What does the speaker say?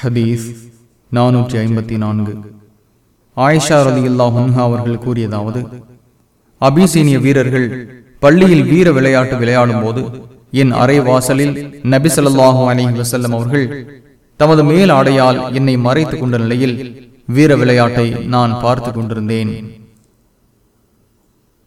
ஹதீஸ் நானூற்றி ஐம்பத்தி நான்கு. ஆயிஷா ரதி அல்லாஹா அவர்கள் கூறியதாவது அபிசீனிய வீரர்கள் பள்ளியில் வீர விளையாட்டு விளையாடும் போது என் அறை வாசலில் நபிசல்லாஹு ஸல்லல்லாஹு வசல்லம் அவர்கள் தமது மேல் ஆடையால் என்னை மறைத்துக் கொண்ட நிலையில் வீர விளையாட்டை நான் பார்த்து கொண்டிருந்தேன்.